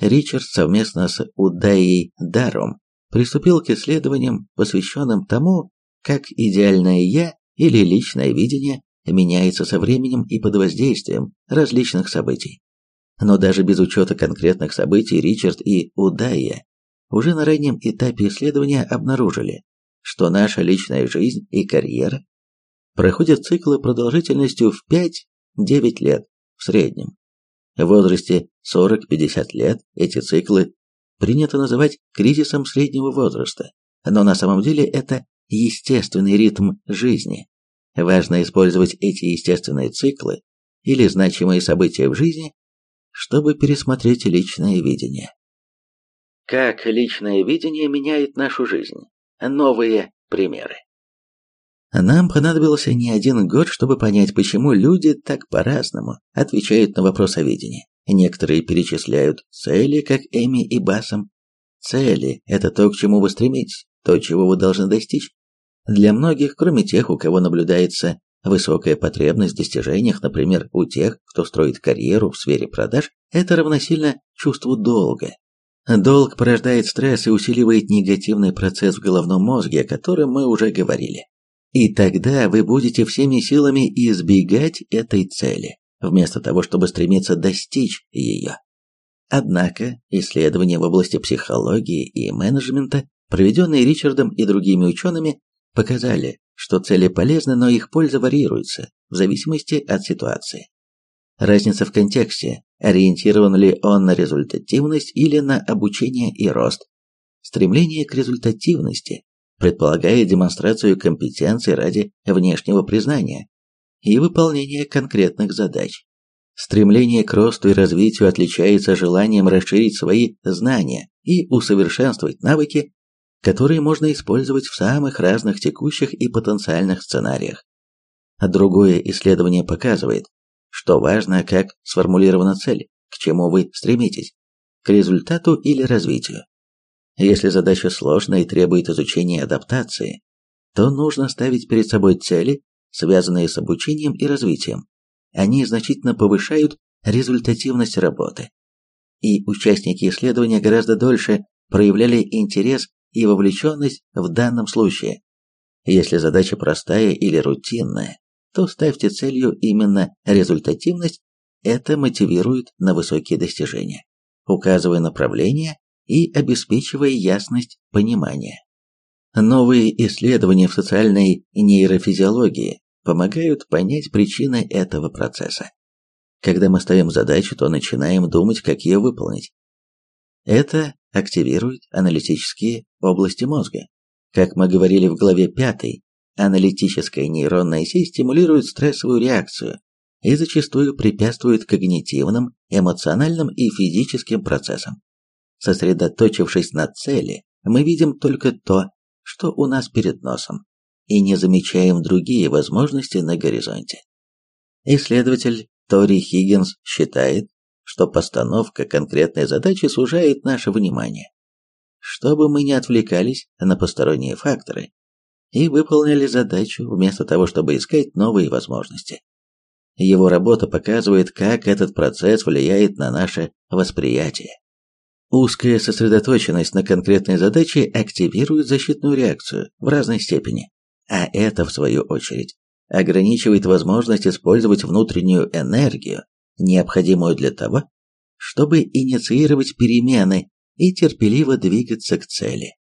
[SPEAKER 1] Ричард совместно с Удаей Даром приступил к исследованиям, посвященным тому, как идеальное «я» или личное видение меняется со временем и под воздействием различных событий. Но даже без учета конкретных событий Ричард и Удая уже на раннем этапе исследования обнаружили, что наша личная жизнь и карьера проходят циклы продолжительностью в 5 9 лет в среднем. В возрасте 40-50 лет эти циклы принято называть кризисом среднего возраста, но на самом деле это естественный ритм жизни. Важно использовать эти естественные циклы или значимые события в жизни, чтобы пересмотреть личное видение. Как личное видение меняет нашу жизнь? Новые примеры. Нам понадобился не один год, чтобы понять, почему люди так по-разному отвечают на вопрос о видении. Некоторые перечисляют цели, как Эми и Басом. Цели – это то, к чему вы стремитесь, то, чего вы должны достичь. Для многих, кроме тех, у кого наблюдается высокая потребность в достижениях, например, у тех, кто строит карьеру в сфере продаж, это равносильно чувству долга. Долг порождает стресс и усиливает негативный процесс в головном мозге, о котором мы уже говорили. И тогда вы будете всеми силами избегать этой цели, вместо того, чтобы стремиться достичь ее. Однако исследования в области психологии и менеджмента, проведенные Ричардом и другими учеными, показали, что цели полезны, но их польза варьируется в зависимости от ситуации. Разница в контексте, ориентирован ли он на результативность или на обучение и рост. Стремление к результативности предполагает демонстрацию компетенции ради внешнего признания и выполнения конкретных задач. Стремление к росту и развитию отличается желанием расширить свои знания и усовершенствовать навыки, которые можно использовать в самых разных текущих и потенциальных сценариях. Другое исследование показывает, что важно, как сформулирована цель, к чему вы стремитесь, к результату или развитию. Если задача сложная и требует изучения и адаптации, то нужно ставить перед собой цели, связанные с обучением и развитием. Они значительно повышают результативность работы. И участники исследования гораздо дольше проявляли интерес и вовлеченность в данном случае. Если задача простая или рутинная, то ставьте целью именно результативность, это мотивирует на высокие достижения, указывая направление и обеспечивая ясность понимания. Новые исследования в социальной нейрофизиологии помогают понять причины этого процесса. Когда мы ставим задачу, то начинаем думать, как ее выполнить. Это активирует аналитические области мозга. Как мы говорили в главе 5, аналитическая нейронная сеть стимулирует стрессовую реакцию и зачастую препятствует когнитивным, эмоциональным и физическим процессам. Сосредоточившись на цели, мы видим только то, что у нас перед носом, и не замечаем другие возможности на горизонте. Исследователь Тори Хиггинс считает, что постановка конкретной задачи сужает наше внимание, чтобы мы не отвлекались на посторонние факторы и выполняли задачу вместо того, чтобы искать новые возможности. Его работа показывает, как этот процесс влияет на наше восприятие. Узкая сосредоточенность на конкретной задаче активирует защитную реакцию в разной степени, а это, в свою очередь, ограничивает возможность использовать внутреннюю энергию, необходимую для того, чтобы инициировать перемены и терпеливо двигаться к цели.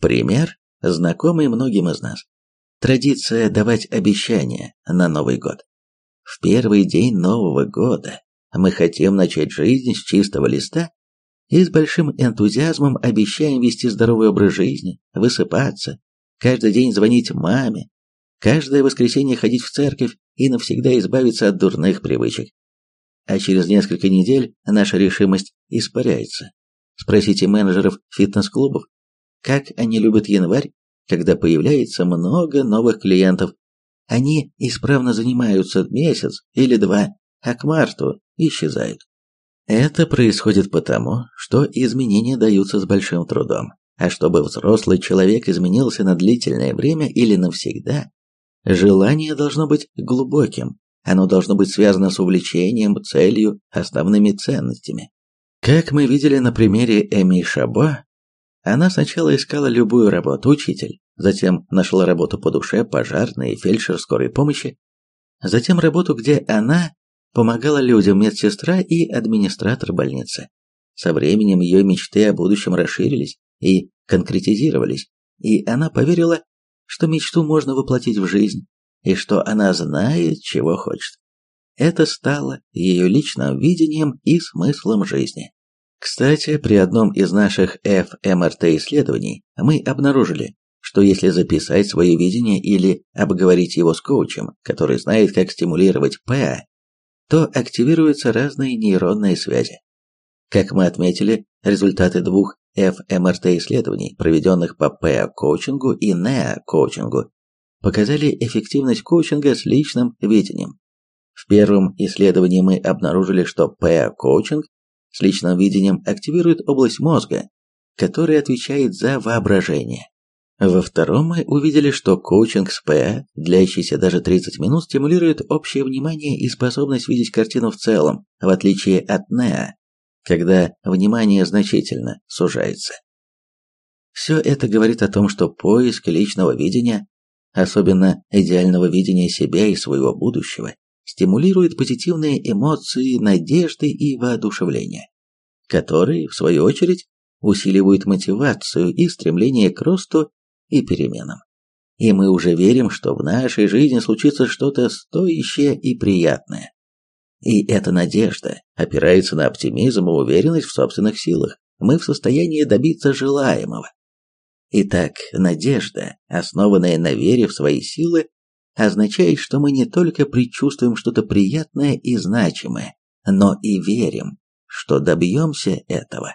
[SPEAKER 1] Пример, знакомый многим из нас. Традиция давать обещания на Новый год. В первый день Нового года мы хотим начать жизнь с чистого листа и с большим энтузиазмом обещаем вести здоровый образ жизни, высыпаться, каждый день звонить маме, каждое воскресенье ходить в церковь и навсегда избавиться от дурных привычек. А через несколько недель наша решимость испаряется. Спросите менеджеров фитнес-клубов, как они любят январь, когда появляется много новых клиентов. Они исправно занимаются месяц или два, а к марту исчезают. Это происходит потому, что изменения даются с большим трудом. А чтобы взрослый человек изменился на длительное время или навсегда, желание должно быть глубоким, оно должно быть связано с увлечением, целью, основными ценностями. Как мы видели на примере Эми Шабо, она сначала искала любую работу, учитель, затем нашла работу по душе, пожарной, фельдшер скорой помощи, затем работу, где она помогала людям, медсестра и администратор больницы. Со временем ее мечты о будущем расширились, и конкретизировались, и она поверила, что мечту можно воплотить в жизнь, и что она знает, чего хочет. Это стало ее личным видением и смыслом жизни. Кстати, при одном из наших ФМРТ-исследований мы обнаружили, что если записать свое видение или обговорить его с коучем, который знает, как стимулировать ПА, то активируются разные нейронные связи. Как мы отметили, результаты двух ФМРТ-исследований, проведенных по ПА-коучингу и НЕА-коучингу, показали эффективность коучинга с личным видением. В первом исследовании мы обнаружили, что ПА-коучинг с личным видением активирует область мозга, которая отвечает за воображение. Во втором мы увидели, что коучинг с ПА, длящийся даже 30 минут, стимулирует общее внимание и способность видеть картину в целом, в отличие от НЕА, когда внимание значительно сужается. Все это говорит о том, что поиск личного видения, особенно идеального видения себя и своего будущего, стимулирует позитивные эмоции надежды и воодушевления, которые, в свою очередь, усиливают мотивацию и стремление к росту и переменам. И мы уже верим, что в нашей жизни случится что-то стоящее и приятное. И эта надежда опирается на оптимизм и уверенность в собственных силах. Мы в состоянии добиться желаемого. Итак, надежда, основанная на вере в свои силы, означает, что мы не только предчувствуем что-то приятное и значимое, но и верим, что добьемся этого.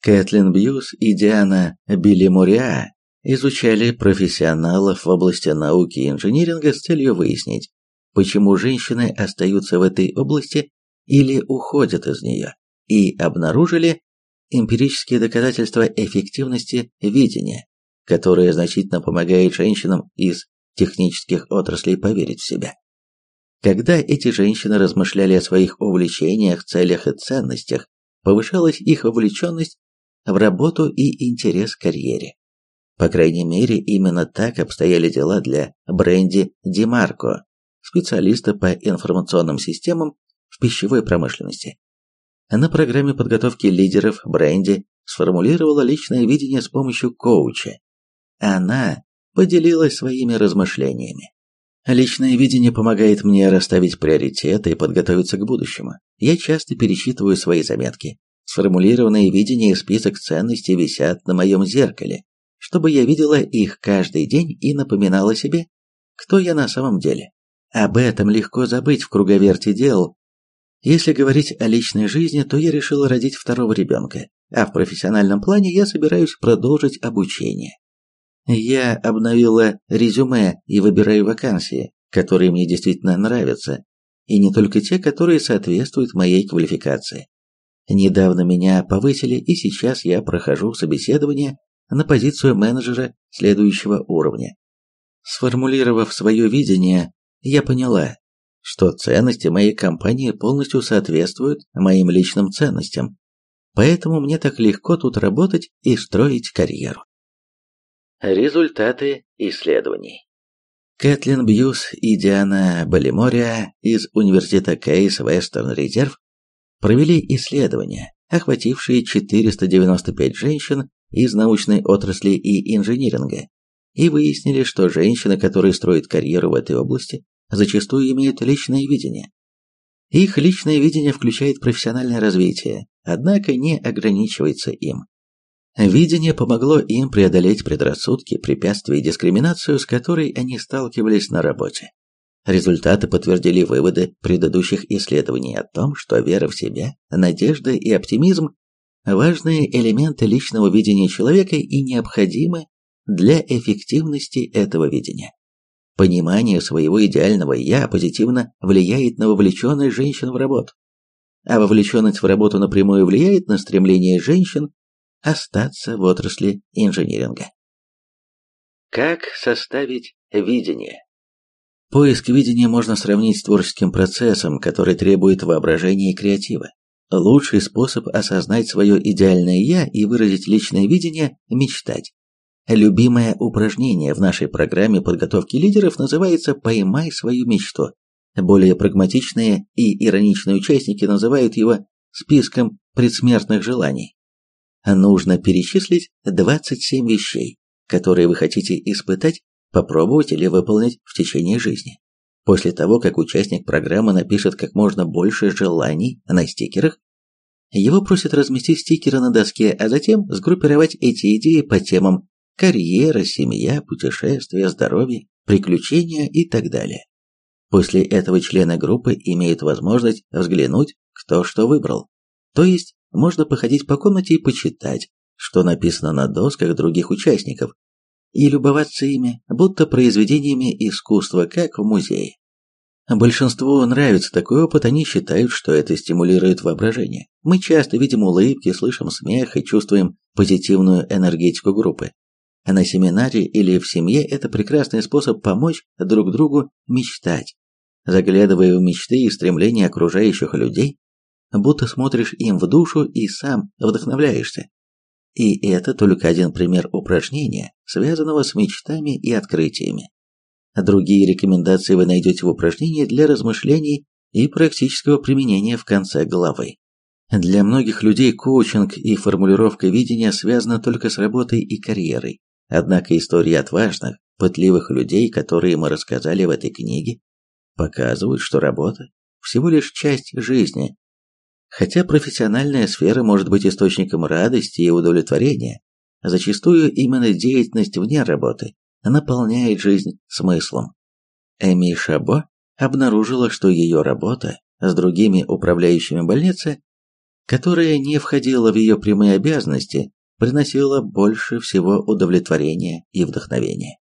[SPEAKER 1] Кэтлин Бьюз и Диана Билимуриа изучали профессионалов в области науки и инжиниринга с целью выяснить, почему женщины остаются в этой области или уходят из нее, и обнаружили эмпирические доказательства эффективности видения, которое значительно помогает женщинам из технических отраслей поверить в себя. Когда эти женщины размышляли о своих увлечениях, целях и ценностях, повышалась их вовлеченность в работу и интерес к карьере. По крайней мере, именно так обстояли дела для Бренди Димарко, специалиста по информационным системам в пищевой промышленности. На программе подготовки лидеров Бренди сформулировала личное видение с помощью коуча. Она поделилась своими размышлениями. Личное видение помогает мне расставить приоритеты и подготовиться к будущему. Я часто перечитываю свои заметки. Сформулированные видения и список ценностей висят на моем зеркале, чтобы я видела их каждый день и напоминала себе, кто я на самом деле. Об этом легко забыть в круговерте дел. Если говорить о личной жизни, то я решила родить второго ребенка, а в профессиональном плане я собираюсь продолжить обучение. Я обновила резюме и выбираю вакансии, которые мне действительно нравятся, и не только те, которые соответствуют моей квалификации. Недавно меня повысили, и сейчас я прохожу собеседование на позицию менеджера следующего уровня. Сформулировав свое видение, я поняла, что ценности моей компании полностью соответствуют моим личным ценностям, поэтому мне так легко тут работать и строить карьеру. Результаты исследований Кэтлин Бьюс и Диана Балимория из Университета Кейс Вестерн Резерв провели исследования, охватившие 495 женщин из научной отрасли и инжиниринга, и выяснили, что женщины, которые строят карьеру в этой области, зачастую имеют личное видение. Их личное видение включает профессиональное развитие, однако не ограничивается им. Видение помогло им преодолеть предрассудки, препятствия и дискриминацию, с которой они сталкивались на работе. Результаты подтвердили выводы предыдущих исследований о том, что вера в себя, надежда и оптимизм – важные элементы личного видения человека и необходимы для эффективности этого видения. Понимание своего идеального «я» позитивно влияет на вовлеченность женщин в работу, а вовлеченность в работу напрямую влияет на стремление женщин остаться в отрасли инжиниринга. Как составить видение? Поиск видения можно сравнить с творческим процессом, который требует воображения и креатива. Лучший способ осознать свое идеальное «я» и выразить личное видение – мечтать. Любимое упражнение в нашей программе подготовки лидеров называется «Поймай свою мечту». Более прагматичные и ироничные участники называют его списком предсмертных желаний. Нужно перечислить 27 вещей, которые вы хотите испытать попробовать или выполнить в течение жизни. После того, как участник программы напишет как можно больше желаний на стикерах, его просят разместить стикеры на доске, а затем сгруппировать эти идеи по темам карьера, семья, путешествия, здоровье, приключения и так далее. После этого члены группы имеют возможность взглянуть, кто что выбрал. То есть можно походить по комнате и почитать, что написано на досках других участников, и любоваться ими, будто произведениями искусства, как в музее. Большинству нравится такой опыт, они считают, что это стимулирует воображение. Мы часто видим улыбки, слышим смех и чувствуем позитивную энергетику группы. А на семинаре или в семье это прекрасный способ помочь друг другу мечтать. Заглядывая в мечты и стремления окружающих людей, будто смотришь им в душу и сам вдохновляешься. И это только один пример упражнения, связанного с мечтами и открытиями. Другие рекомендации вы найдете в упражнении для размышлений и практического применения в конце главы. Для многих людей коучинг и формулировка видения связаны только с работой и карьерой. Однако истории отважных, пытливых людей, которые мы рассказали в этой книге, показывают, что работа – всего лишь часть жизни, Хотя профессиональная сфера может быть источником радости и удовлетворения, зачастую именно деятельность вне работы наполняет жизнь смыслом. Эми Шабо обнаружила, что ее работа с другими управляющими больницы, которая не входила в ее прямые обязанности, приносила больше всего удовлетворения и вдохновения.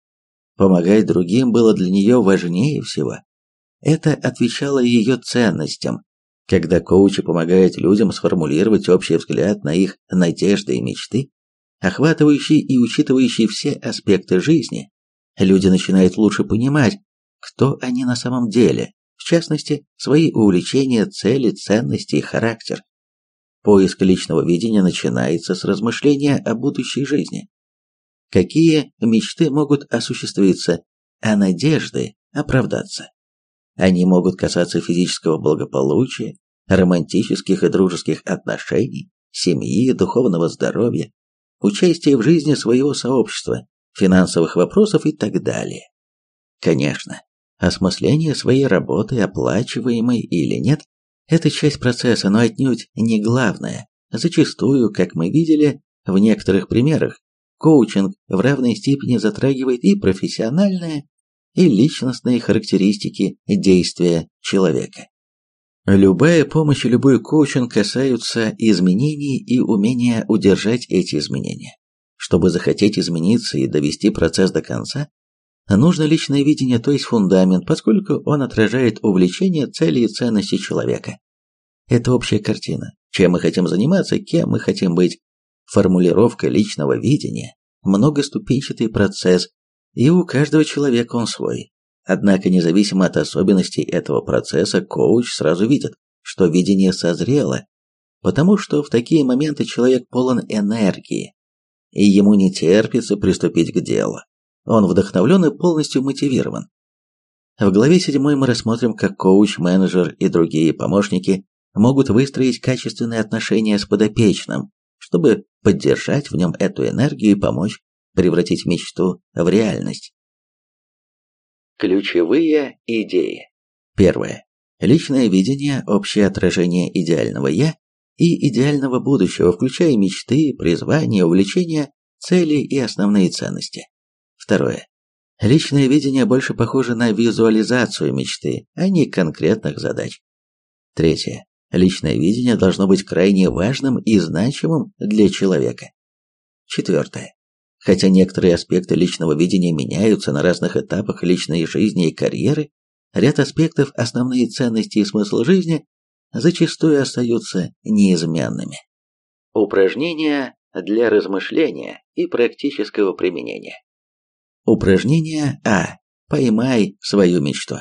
[SPEAKER 1] Помогать другим было для нее важнее всего. Это отвечало ее ценностям, когда коучи помогают людям сформулировать общий взгляд на их надежды и мечты, охватывающие и учитывающие все аспекты жизни, люди начинают лучше понимать, кто они на самом деле, в частности, свои увлечения, цели, ценности и характер. Поиск личного видения начинается с размышления о будущей жизни. Какие мечты могут осуществиться, а надежды оправдаться? Они могут касаться физического благополучия, романтических и дружеских отношений, семьи, духовного здоровья, участия в жизни своего сообщества, финансовых вопросов и так далее. Конечно, осмысление своей работы, оплачиваемой или нет, это часть процесса, но отнюдь не главное. Зачастую, как мы видели в некоторых примерах, коучинг в равной степени затрагивает и профессиональные, и личностные характеристики действия человека. Любая помощь и любой коучинг касаются изменений и умения удержать эти изменения. Чтобы захотеть измениться и довести процесс до конца, нужно личное видение, то есть фундамент, поскольку он отражает увлечения, цели и ценности человека. Это общая картина, чем мы хотим заниматься, кем мы хотим быть. Формулировка личного видения – многоступенчатый процесс, и у каждого человека он свой. Однако, независимо от особенностей этого процесса, коуч сразу видит, что видение созрело, потому что в такие моменты человек полон энергии, и ему не терпится приступить к делу. Он вдохновлен и полностью мотивирован. В главе 7 мы рассмотрим, как коуч, менеджер и другие помощники могут выстроить качественные отношения с подопечным, чтобы поддержать в нем эту энергию и помочь превратить мечту в реальность. Ключевые идеи. Первое. Личное видение – общее отражение идеального «я» и идеального будущего, включая мечты, призвания, увлечения, цели и основные ценности. Второе. Личное видение больше похоже на визуализацию мечты, а не конкретных задач. Третье. Личное видение должно быть крайне важным и значимым для человека. Четвертое. Хотя некоторые аспекты личного видения меняются на разных этапах личной жизни и карьеры, ряд аспектов основные ценности и смысл жизни зачастую остаются неизменными. Упражнения для размышления и практического применения. Упражнение А. Поймай свою мечту.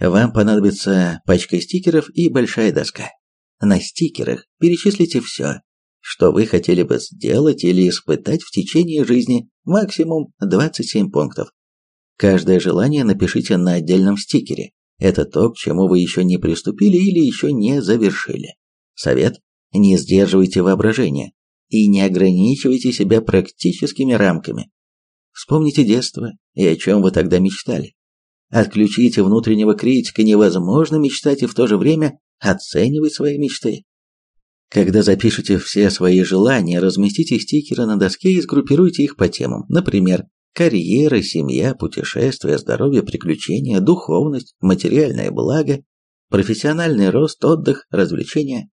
[SPEAKER 1] Вам понадобится пачка стикеров и большая доска. На стикерах перечислите все, что вы хотели бы сделать или испытать в течение жизни, максимум 27 пунктов. Каждое желание напишите на отдельном стикере. Это то, к чему вы еще не приступили или еще не завершили. Совет – не сдерживайте воображение и не ограничивайте себя практическими рамками. Вспомните детство и о чем вы тогда мечтали. Отключите внутреннего критика, невозможно мечтать и в то же время оценивать свои мечты. Когда запишете все свои желания, разместите стикеры на доске и сгруппируйте их по темам. Например, карьера, семья, путешествия, здоровье, приключения, духовность, материальное благо, профессиональный рост, отдых, развлечения.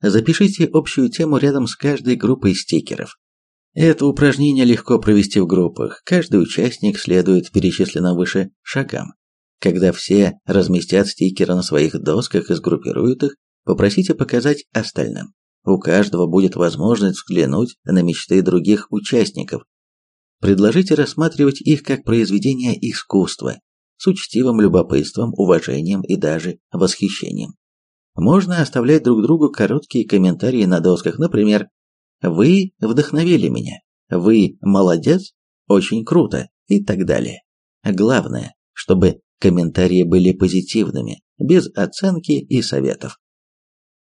[SPEAKER 1] Запишите общую тему рядом с каждой группой стикеров. Это упражнение легко провести в группах. Каждый участник следует перечисленным выше шагам. Когда все разместят стикеры на своих досках и сгруппируют их, Попросите показать остальным. У каждого будет возможность взглянуть на мечты других участников. Предложите рассматривать их как произведения искусства, с учтивым любопытством, уважением и даже восхищением. Можно оставлять друг другу короткие комментарии на досках, например, «Вы вдохновили меня», «Вы молодец», «Очень круто» и так далее. Главное, чтобы комментарии были позитивными, без оценки и советов.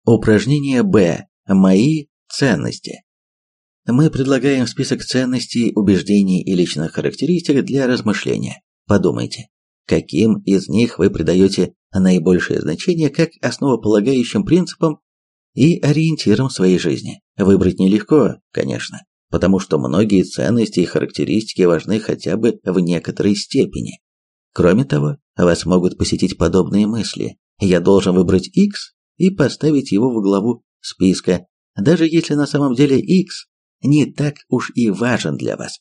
[SPEAKER 1] Упражнение Б. Мои ценности. Мы предлагаем список ценностей, убеждений и личных характеристик для размышления. Подумайте, каким из них вы придаете наибольшее значение как основополагающим принципам и ориентирам своей жизни. Выбрать нелегко, конечно, потому что многие ценности и характеристики важны хотя бы в некоторой степени. Кроме того, вас могут посетить подобные мысли. Я должен выбрать X и поставить его во главу списка, даже если на самом деле X не так уж и важен для вас.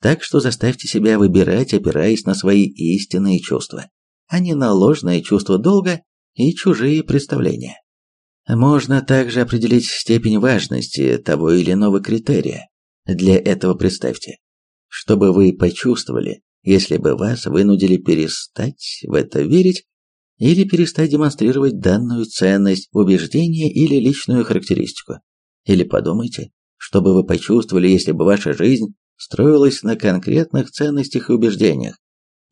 [SPEAKER 1] Так что заставьте себя выбирать, опираясь на свои истинные чувства, а не на ложное чувство долга и чужие представления. Можно также определить степень важности того или иного критерия. Для этого представьте, чтобы вы почувствовали, если бы вас вынудили перестать в это верить, или перестать демонстрировать данную ценность, убеждение или личную характеристику. Или подумайте, что бы вы почувствовали, если бы ваша жизнь строилась на конкретных ценностях и убеждениях.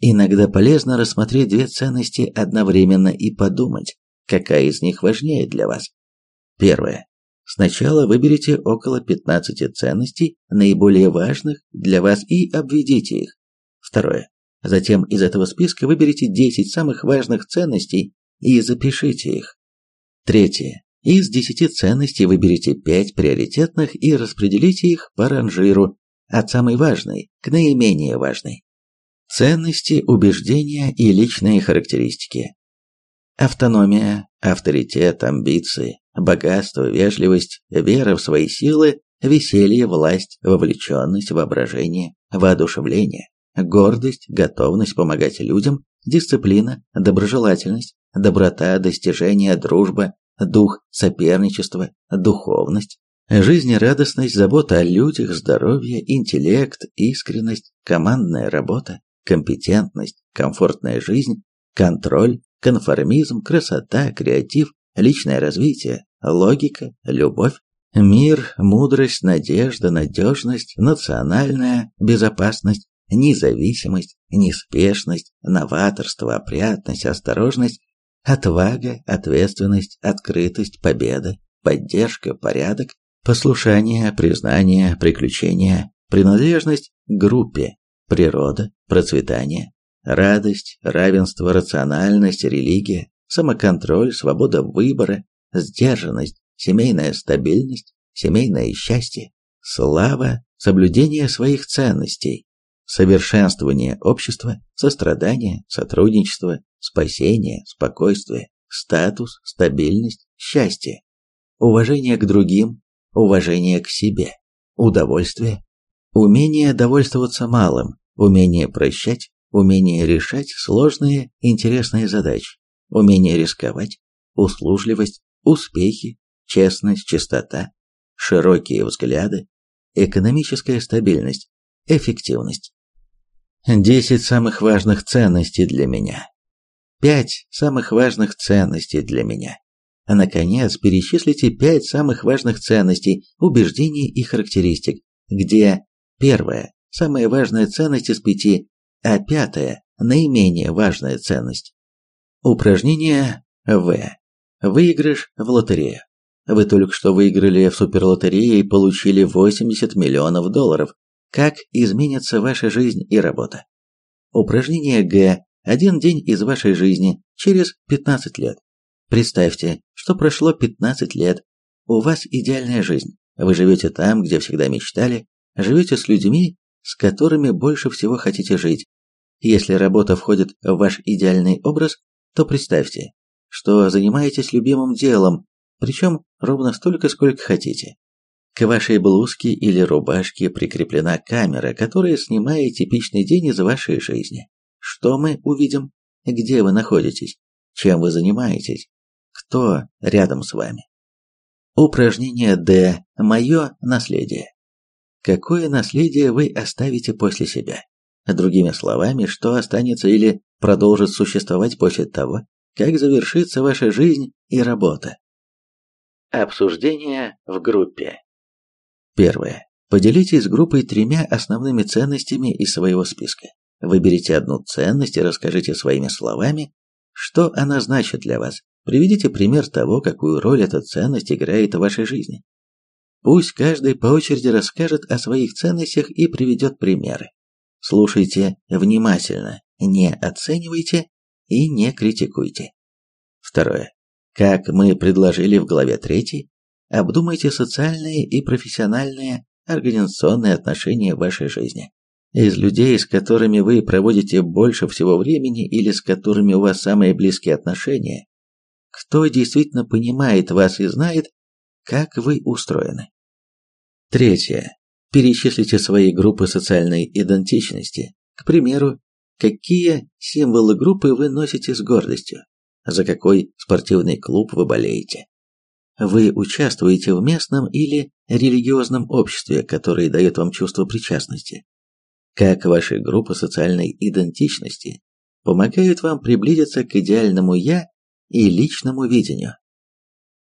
[SPEAKER 1] Иногда полезно рассмотреть две ценности одновременно и подумать, какая из них важнее для вас. Первое. Сначала выберите около 15 ценностей, наиболее важных для вас, и обведите их. Второе. Затем из этого списка выберите 10 самых важных ценностей и запишите их. Третье. Из десяти ценностей выберите пять приоритетных и распределите их по ранжиру от самой важной к наименее важной. Ценности, убеждения и личные характеристики. Автономия, авторитет, амбиции, богатство, вежливость, вера в свои силы, веселье, власть, вовлеченность, воображение, воодушевление, гордость, готовность помогать людям, дисциплина, доброжелательность, доброта, достижение, дружба, дух соперничества, духовность, жизнерадостность, забота о людях, здоровье, интеллект, искренность, командная работа, компетентность, комфортная жизнь, контроль, конформизм, красота, креатив, личное развитие, логика, любовь, мир, мудрость, надежда, надежность, национальная безопасность, независимость, неспешность, новаторство, опрятность, осторожность, отвага, ответственность, открытость, победа, поддержка, порядок, послушание, признание, приключения, принадлежность к группе, природа, процветание, радость, равенство, рациональность, религия, самоконтроль, свобода выбора, сдержанность, семейная стабильность, семейное счастье, слава, соблюдение своих ценностей, совершенствование общества, сострадание, сотрудничество, спасение, спокойствие, статус, стабильность, счастье, уважение к другим, уважение к себе, удовольствие, умение довольствоваться малым, умение прощать, умение решать сложные, интересные задачи, умение рисковать, услужливость, успехи, честность, чистота, широкие взгляды, экономическая стабильность, эффективность. Десять самых важных ценностей для меня. Пять самых важных ценностей для меня. А наконец, перечислите пять самых важных ценностей, убеждений и характеристик, где первая – самая важная ценность из пяти, а пятая – наименее важная ценность. Упражнение В. Выигрыш в лотерею. Вы только что выиграли в суперлотерее и получили 80 миллионов долларов. Как изменится ваша жизнь и работа? Упражнение Г. Один день из вашей жизни через 15 лет. Представьте, что прошло 15 лет. У вас идеальная жизнь. Вы живете там, где всегда мечтали, живете с людьми, с которыми больше всего хотите жить. Если работа входит в ваш идеальный образ, то представьте, что занимаетесь любимым делом, причем ровно столько, сколько хотите. К вашей блузке или рубашке прикреплена камера, которая снимает типичный день из вашей жизни. Что мы увидим? Где вы находитесь? Чем вы занимаетесь? Кто рядом с вами? Упражнение Д. Мое наследие. Какое наследие вы оставите после себя? Другими словами, что останется или продолжит существовать после того, как завершится ваша жизнь и работа? Обсуждение в группе. Первое. Поделитесь группой тремя основными ценностями из своего списка. Выберите одну ценность и расскажите своими словами, что она значит для вас. Приведите пример того, какую роль эта ценность играет в вашей жизни. Пусть каждый по очереди расскажет о своих ценностях и приведет примеры. Слушайте внимательно, не оценивайте и не критикуйте. Второе. Как мы предложили в главе 3, обдумайте социальные и профессиональные организационные отношения в вашей жизни. Из людей, с которыми вы проводите больше всего времени или с которыми у вас самые близкие отношения, кто действительно понимает вас и знает, как вы устроены. Третье. Перечислите свои группы социальной идентичности. К примеру, какие символы группы вы носите с гордостью за какой спортивный клуб вы болеете. Вы участвуете в местном или религиозном обществе, которое дает вам чувство причастности. Как ваши группы социальной идентичности помогают вам приблизиться к идеальному «я» и личному видению.